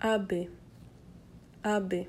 aby, aby.